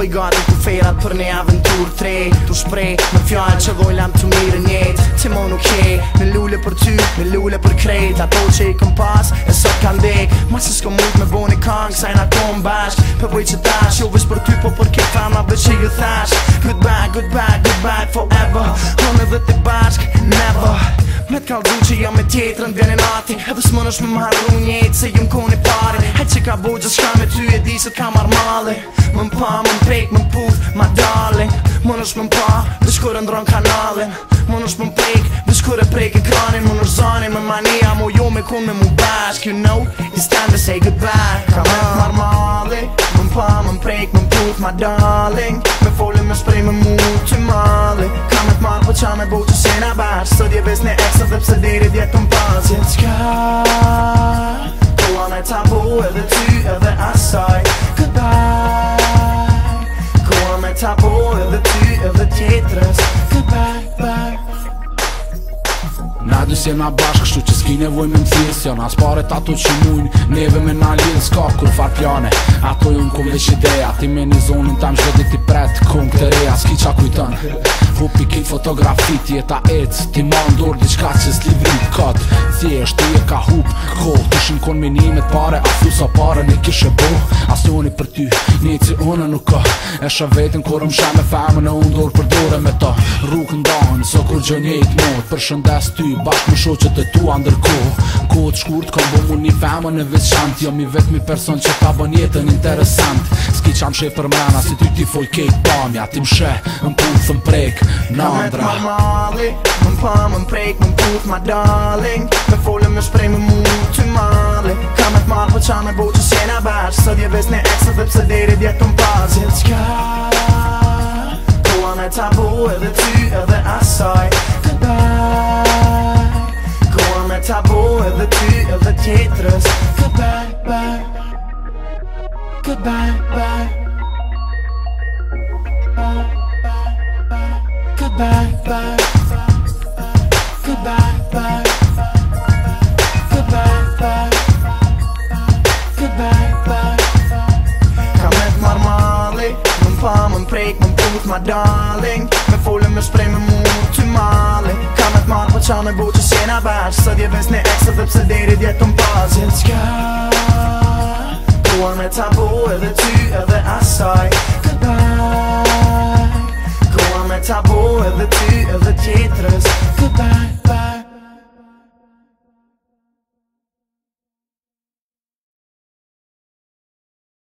bëj gati ku ferat për një aventur tre Tu shprej, me fjallë që voj lam të mirë njët Ti mo nuk e, me lullë për ty, me lullë për krejt Ato që i këm pas, e sot kanë dek Ma që s'ko mund me bo një kong, saj na kom bash Për bëj që tash, jo vesh për ty, po për ke fama ma bë që ju thash Goodbye, goodbye, goodbye forever Në dhe ti bashk, never Me t'kall du që jam e tjetër në vjene nati Edhe s'mon është me marru njëtë se jëm kone pari Hej që ka bo gjithë shka me ty e di se t'ka marmale Më më pa, më më prejk, më më puf, darling Më nësh më më pa, dhe shkur e ndron kanalin Më nësh më më prejk, dhe shkur e prejk e kranin Më nësh zanin, më mania, më jo me kun me më bashk You know, it's time to say goodbye Come on Normali, më më pa, më më prejk, më më puf, darling Me folim, me shprej, me mu të mali Kam e të marrë, po qa me bo që sena bashk Së dje bes në eksa, dhe pse diri djetë më pas tjetrës Se na bashkë shtu që s'ki nevoj me mëzirë Se nga spare të ato që mujnë Neve me nga lillë s'ka kur far pjane Ato ju në kumë veç ideja Ti me një zonën tam shvedit i pretë Kumë këtë reja s'ki qa kujtën Po pikin fotografi ta ec Ti ma ndur diqka që s'li vrit Thjesht ti e ka hup Ko të shim kon minimet pare A fu sa pare ne kishe bo As të për ty Një që nuk ka E shë vetin kur më shame femën E unë dur për dore me ta Rukë ndonë So kur gjë njejt mod Për shëndes ty Bashk më shoqë të tu andërko Ko shkurt Kom bo mu një femën e vis shant Jam i person që ta bën jetën interesant ti qam shef për mrena Si ty ti foj kejt pamja Ti mshe, më putë më prek Në andra Në me të mali Më më pa më më prek Më putë ma darling Me folëm në shprej më mu të mali Ka me të ma po qa me bo që sjena bash Së dje ves në eksët dhe pse dhere dje të më pas Gjithë qka Doa me ta bo edhe ty edhe asaj Këtë bërë Këtë bërë Këtë bërë Këtë bërë Këtë bërë Goodbye, bye bërë Këtë bërë, bërë Këtë bërë, bërë Këtë bërë, bërë Këtë bërë, bërë Kamet marë malë, më nëpamë, më nëpregë, më nëputë, ma Me folën me shprejme mund të malë Kamet marë për që anë e buqës që nabashë Së dje vesën e ekësë, pëpës e derit, jetë unë pasë Kua edhe ty edhe dhe tu e dhe asaj Kua me ta bohe dhe me ta bohe dhe tu e dhe